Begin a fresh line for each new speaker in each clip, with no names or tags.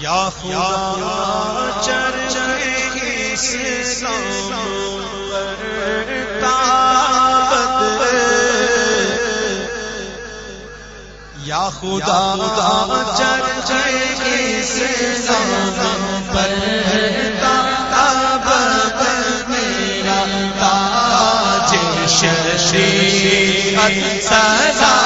یا خدا چر یا خدا چر پر میرا تاج ششی سلامت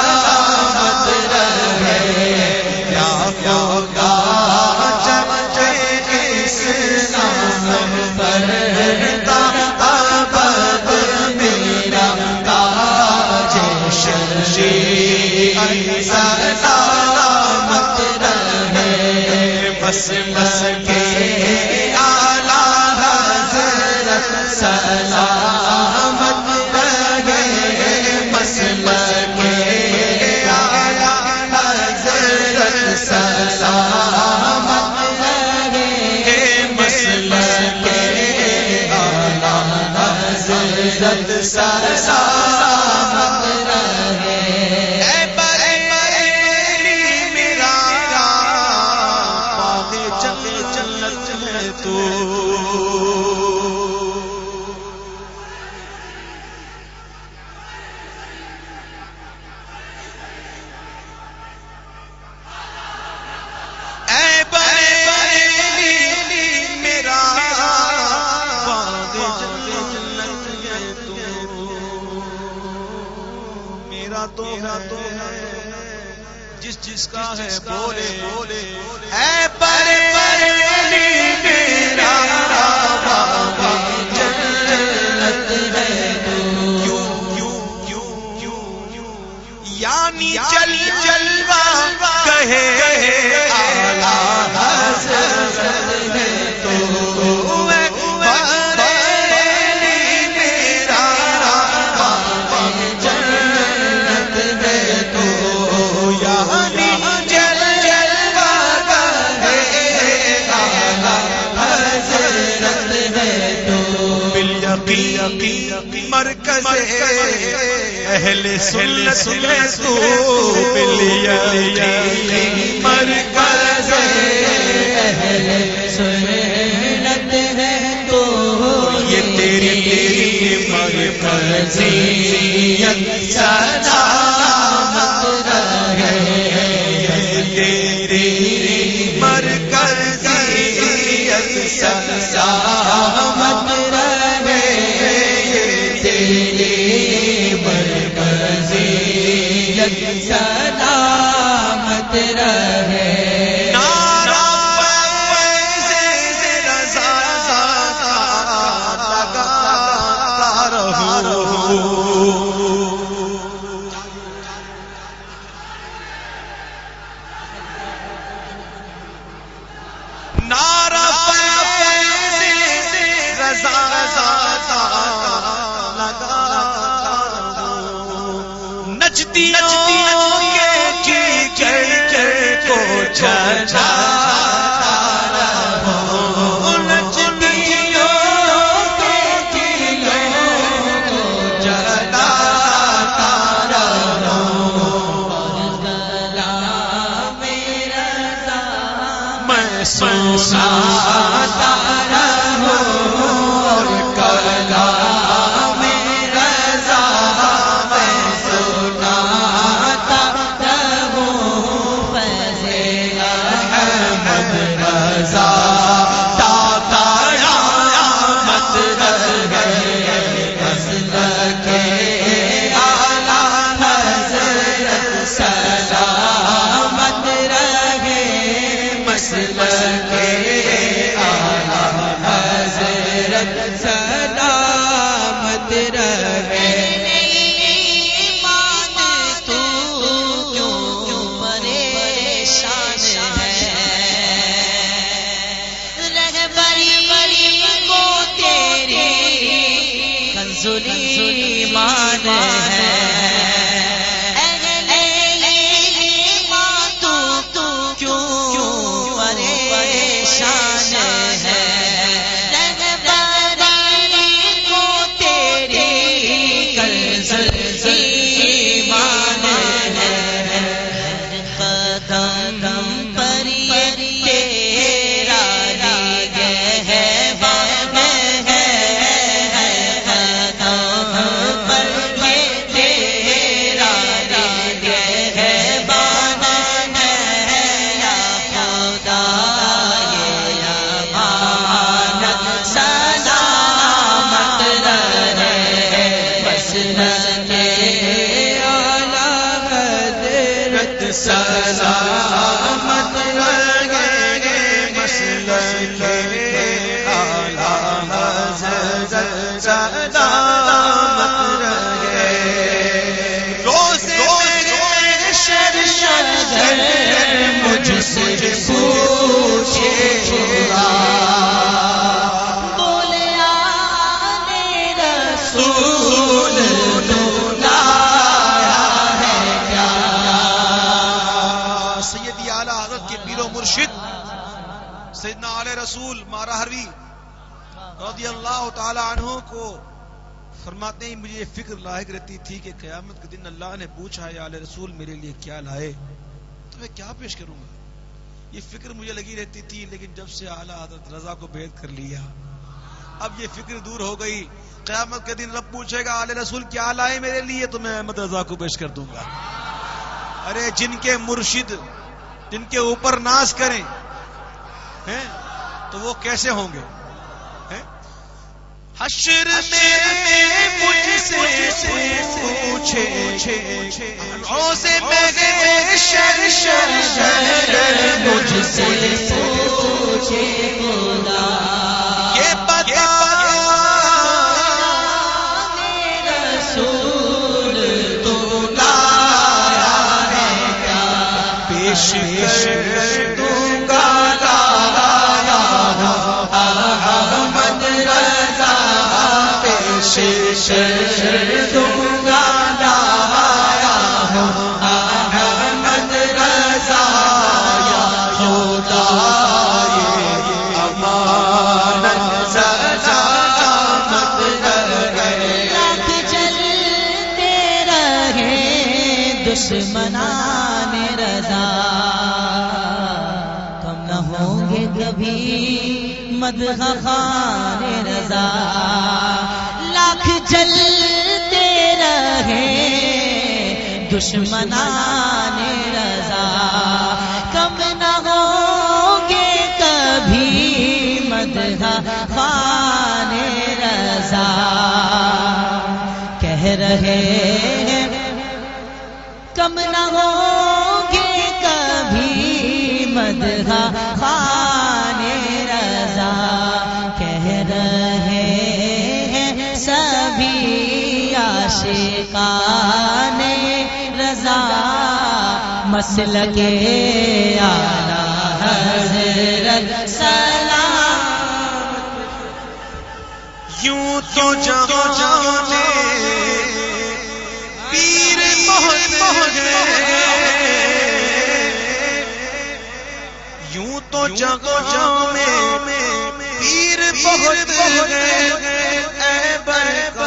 بس بس کے آلہ حضرت سلامت رہے بس بس کے آلہ حضرت سلامت رہے بس بس کے آلہ حضرت سلامت جس جس کا ہے بولے۔ بولے۔ اے پر میرا بابا جنت ہے تو یعنی چل کہے اہل سنت میں تو بالیقین مرکز اہل
سنت ہے تو
یہ تیری تیری مرکزیت سلامت رہے یہ تیری رہو نارا رضا نچتی کو چھا میں
مان
رسول ہے
سیدی اعلی حضرت کے پیر و مرشد، سیدنا علیہ رسول مارا حروی رضی اللہ تعالی عنہ کو فرماتے ہیں، مجھے یہ فکر لاحق رہتی تھی کہ قیامت کے دن اللہ نے پوچھا یا علیہ رسول، میرے لیے کیا لائے؟ تو میں کیا پیش کروں گا؟ یہ فکر مجھے لگی رہتی تھی، لیکن جب سے اعلیٰ حضرت رضا کو بیت کر لیا، اب یہ فکر دور ہو گئی قیامت کے دن رب پوچھے گا علیہ رسول، کیا لائے میرے لیے؟ تو میں احمد رضا کو پیش کر دوں گا۔ ارے، جن کے مرشد، جن کے اوپر ناز کریں، ہیں، تو وہ کیسے ہوں گے؟ حشر میں مجھ سے پوچھے روزے میں شر شر شر،
مجھ سے پوچھے، خدا۔ دشمنان رضا۔ کم نہ ہوں گے کبھی مدح خان رضا۔ چلتے رہے، دشمنان رضا۔ کم نہ ہوں گے کبھی مدح خان رضا۔ کہہ رہے ہیں، کم نہ ہوں گے کبھی مدح خان عاشقان رضا مسل کے آلہ حضرت سلام۔
یوں تو جانے پیر بہت یوں تو جگہ میں پیر بہت بہت اے برکاتی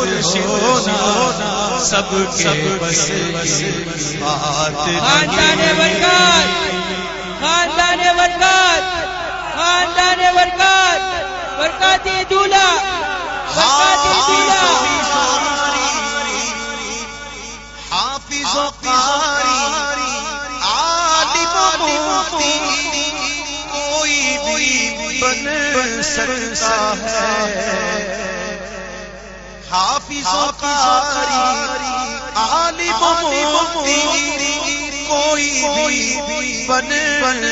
مرشد ہونا سب کے بس بس بات
خاندان برکات خاندان برکات خاندان برکات برکاتی دولہ برکاتی دولہ
حافظ و قاری عالم و مفتی، کوئی بھی بن سکتا ہے۔ حافظ قاری عالم مفتی کوئی بھی بن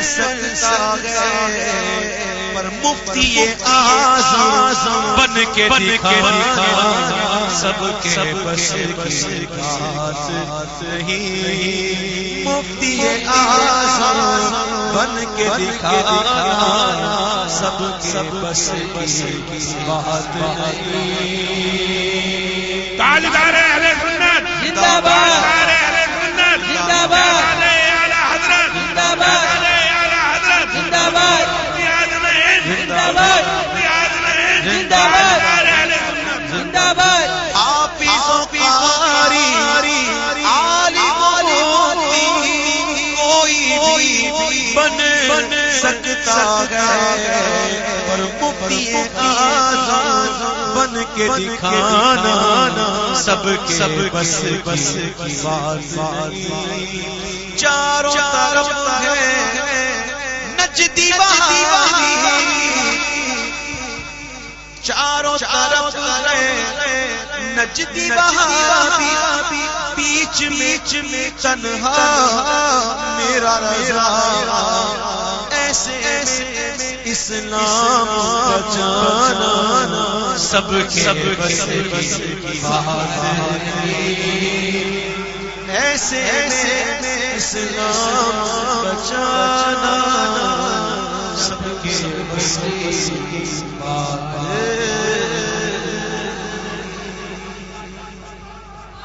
سکتا ہے پر مفتی آزم بن کے دکھانا سب کے بس کی بات نہیں مفتی آزم بن کے دکھانا سب کے بس کی بات نہیں۔
تاجدار اہل سنت
زندہ باد۔
تاجدار اہل سنت
زندہ باد۔
تاجدار اعلی حضرت
زندہ باد۔
تاجدار اعلی حضرت
زندہ باد۔
ریاض میں
زندہ باد۔
ریاض میں
زندہ باد۔
تاجدار اہل سنت۔
زندہ باد۔
حافظ و قاری عالم و مفتی کوئی بھی بن سکتا ہے پر مفتی آزاد بن کے دکھانا سب سب بس بس کی بات چاروں طرف ہے۔ نجدی وہاں چاروں طرف نجدی وہابی بیچ بیچ میں تنہا میرا رضا ایسے ایسے اسلام بچانا
سب سب
ایسے ایسے اسلام بچانا کے بس بات